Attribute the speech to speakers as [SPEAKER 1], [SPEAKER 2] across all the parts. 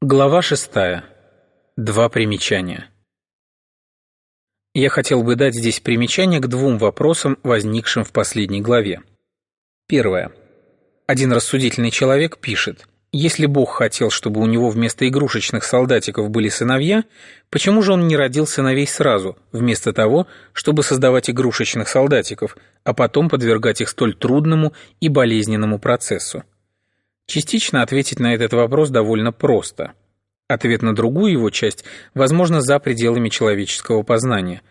[SPEAKER 1] Глава шестая. Два примечания. Я хотел бы дать здесь примечание к двум вопросам, возникшим в последней главе. Первое. Один рассудительный человек пишет, если Бог хотел, чтобы у него вместо игрушечных солдатиков были сыновья, почему же он не родил сыновей сразу, вместо того, чтобы создавать игрушечных солдатиков, а потом подвергать их столь трудному и болезненному процессу? Частично ответить на этот вопрос довольно просто. Ответ на другую его часть, возможно, за пределами человеческого познания.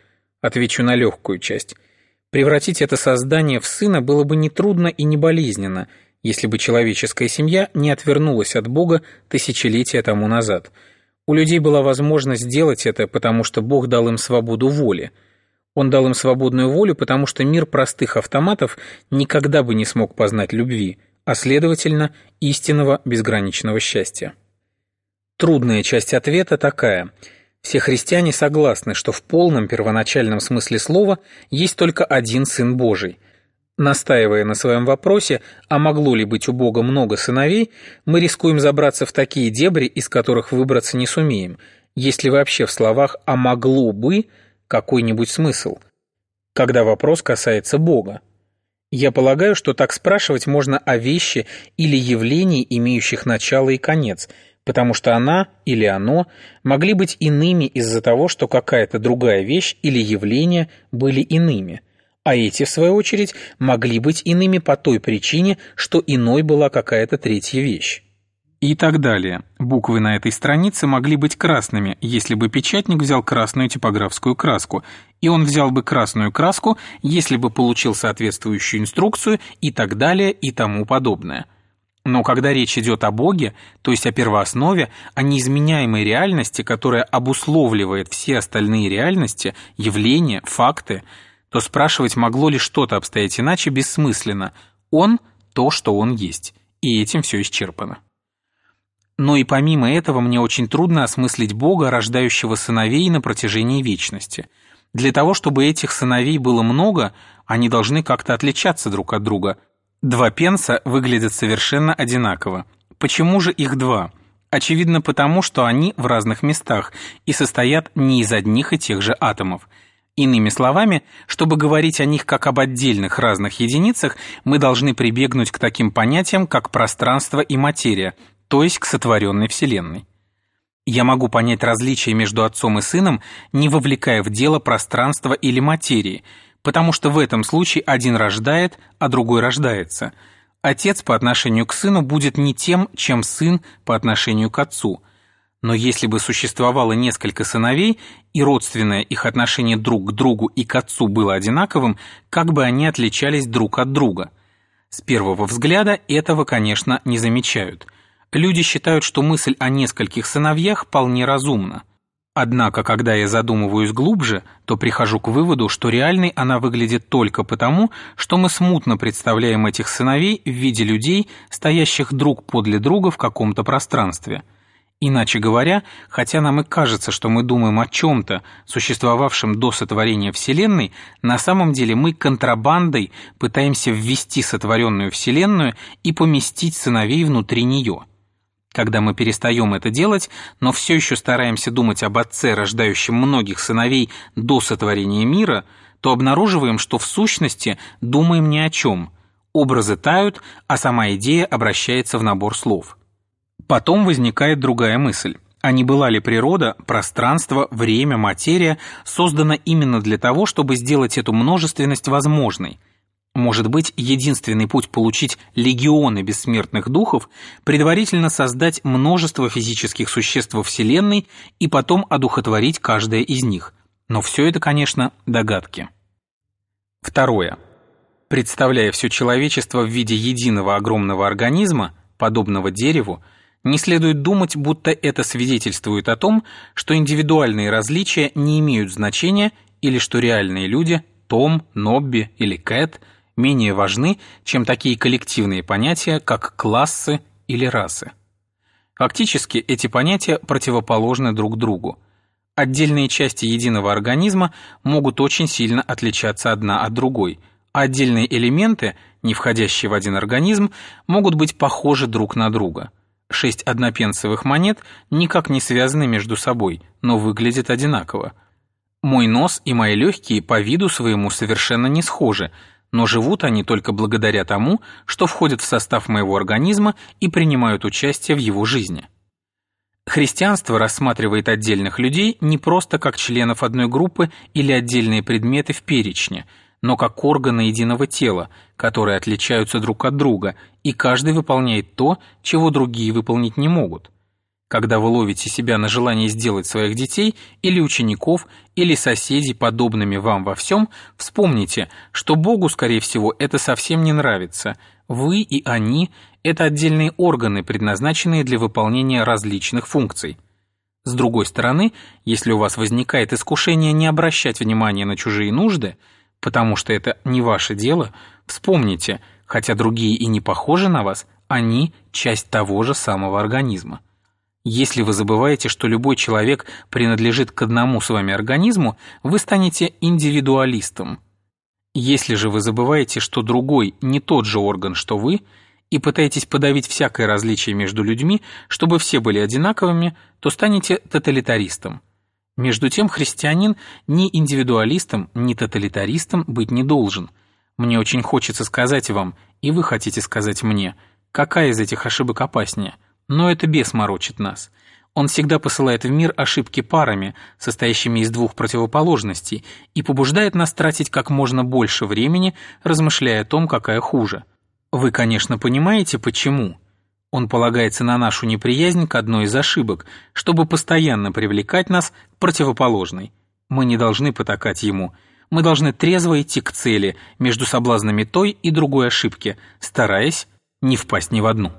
[SPEAKER 1] Отвечу на легкую часть. Превратить это создание в сына было бы нетрудно и не болезненно, если бы человеческая семья не отвернулась от Бога тысячелетия тому назад. У людей была возможность сделать это, потому что Бог дал им свободу воли. Он дал им свободную волю, потому что мир простых автоматов никогда бы не смог познать любви – а следовательно, истинного безграничного счастья. Трудная часть ответа такая. Все христиане согласны, что в полном первоначальном смысле слова есть только один Сын Божий. Настаивая на своем вопросе, а могло ли быть у Бога много сыновей, мы рискуем забраться в такие дебри, из которых выбраться не сумеем, если вообще в словах «а могло бы» какой-нибудь смысл, когда вопрос касается Бога. Я полагаю, что так спрашивать можно о вещи или явлении, имеющих начало и конец, потому что она или оно могли быть иными из-за того, что какая-то другая вещь или явление были иными, а эти, в свою очередь, могли быть иными по той причине, что иной была какая-то третья вещь. И так далее. Буквы на этой странице могли быть красными, если бы печатник взял красную типографскую краску, и он взял бы красную краску, если бы получил соответствующую инструкцию и так далее и тому подобное. Но когда речь идет о Боге, то есть о первооснове, о неизменяемой реальности, которая обусловливает все остальные реальности, явления, факты, то спрашивать, могло ли что-то обстоять иначе, бессмысленно. Он – то, что он есть. И этим все исчерпано. Но и помимо этого мне очень трудно осмыслить Бога, рождающего сыновей на протяжении вечности. Для того, чтобы этих сыновей было много, они должны как-то отличаться друг от друга. Два пенса выглядят совершенно одинаково. Почему же их два? Очевидно потому, что они в разных местах и состоят не из одних и тех же атомов. Иными словами, чтобы говорить о них как об отдельных разных единицах, мы должны прибегнуть к таким понятиям, как пространство и материя, то есть к сотворенной Вселенной. Я могу понять различия между отцом и сыном, не вовлекая в дело пространства или материи, потому что в этом случае один рождает, а другой рождается. Отец по отношению к сыну будет не тем, чем сын по отношению к отцу. Но если бы существовало несколько сыновей, и родственное их отношение друг к другу и к отцу было одинаковым, как бы они отличались друг от друга? С первого взгляда этого, конечно, не замечают – Люди считают, что мысль о нескольких сыновьях вполне разумна. Однако, когда я задумываюсь глубже, то прихожу к выводу, что реальной она выглядит только потому, что мы смутно представляем этих сыновей в виде людей, стоящих друг подле друга в каком-то пространстве. Иначе говоря, хотя нам и кажется, что мы думаем о чем-то, существовавшем до сотворения Вселенной, на самом деле мы контрабандой пытаемся ввести сотворенную Вселенную и поместить сыновей внутри нее – когда мы перестаем это делать, но все еще стараемся думать об отце, рождающем многих сыновей до сотворения мира, то обнаруживаем, что в сущности думаем ни о чем. Образы тают, а сама идея обращается в набор слов. Потом возникает другая мысль. А не была ли природа, пространство, время, материя создана именно для того, чтобы сделать эту множественность возможной – может быть, единственный путь получить легионы бессмертных духов – предварительно создать множество физических существ во Вселенной и потом одухотворить каждое из них. Но все это, конечно, догадки. Второе. Представляя все человечество в виде единого огромного организма, подобного дереву, не следует думать, будто это свидетельствует о том, что индивидуальные различия не имеют значения или что реальные люди – Том, Нобби или Кэт – менее важны, чем такие коллективные понятия, как классы или расы. Фактически эти понятия противоположны друг другу. Отдельные части единого организма могут очень сильно отличаться одна от другой, а отдельные элементы, не входящие в один организм, могут быть похожи друг на друга. Шесть однопенсовых монет никак не связаны между собой, но выглядят одинаково. Мой нос и мои легкие по виду своему совершенно не схожи, но живут они только благодаря тому, что входят в состав моего организма и принимают участие в его жизни. Христианство рассматривает отдельных людей не просто как членов одной группы или отдельные предметы в перечне, но как органы единого тела, которые отличаются друг от друга, и каждый выполняет то, чего другие выполнить не могут. Когда вы ловите себя на желание сделать своих детей или учеников, или соседей подобными вам во всем, вспомните, что Богу, скорее всего, это совсем не нравится. Вы и они – это отдельные органы, предназначенные для выполнения различных функций. С другой стороны, если у вас возникает искушение не обращать внимания на чужие нужды, потому что это не ваше дело, вспомните – хотя другие и не похожи на вас, они – часть того же самого организма. Если вы забываете, что любой человек принадлежит к одному с вами организму, вы станете индивидуалистом. Если же вы забываете, что другой не тот же орган, что вы, и пытаетесь подавить всякое различие между людьми, чтобы все были одинаковыми, то станете тоталитаристом. Между тем христианин ни индивидуалистом, ни тоталитаристом быть не должен – мне очень хочется сказать вам, и вы хотите сказать мне, какая из этих ошибок опаснее. Но это бес морочит нас. Он всегда посылает в мир ошибки парами, состоящими из двух противоположностей, и побуждает нас тратить как можно больше времени, размышляя о том, какая хуже. Вы, конечно, понимаете, почему. Он полагается на нашу неприязнь к одной из ошибок, чтобы постоянно привлекать нас к противоположной. Мы не должны потакать ему – мы должны трезво идти к цели между соблазнами той и другой ошибки, стараясь не впасть ни в одну.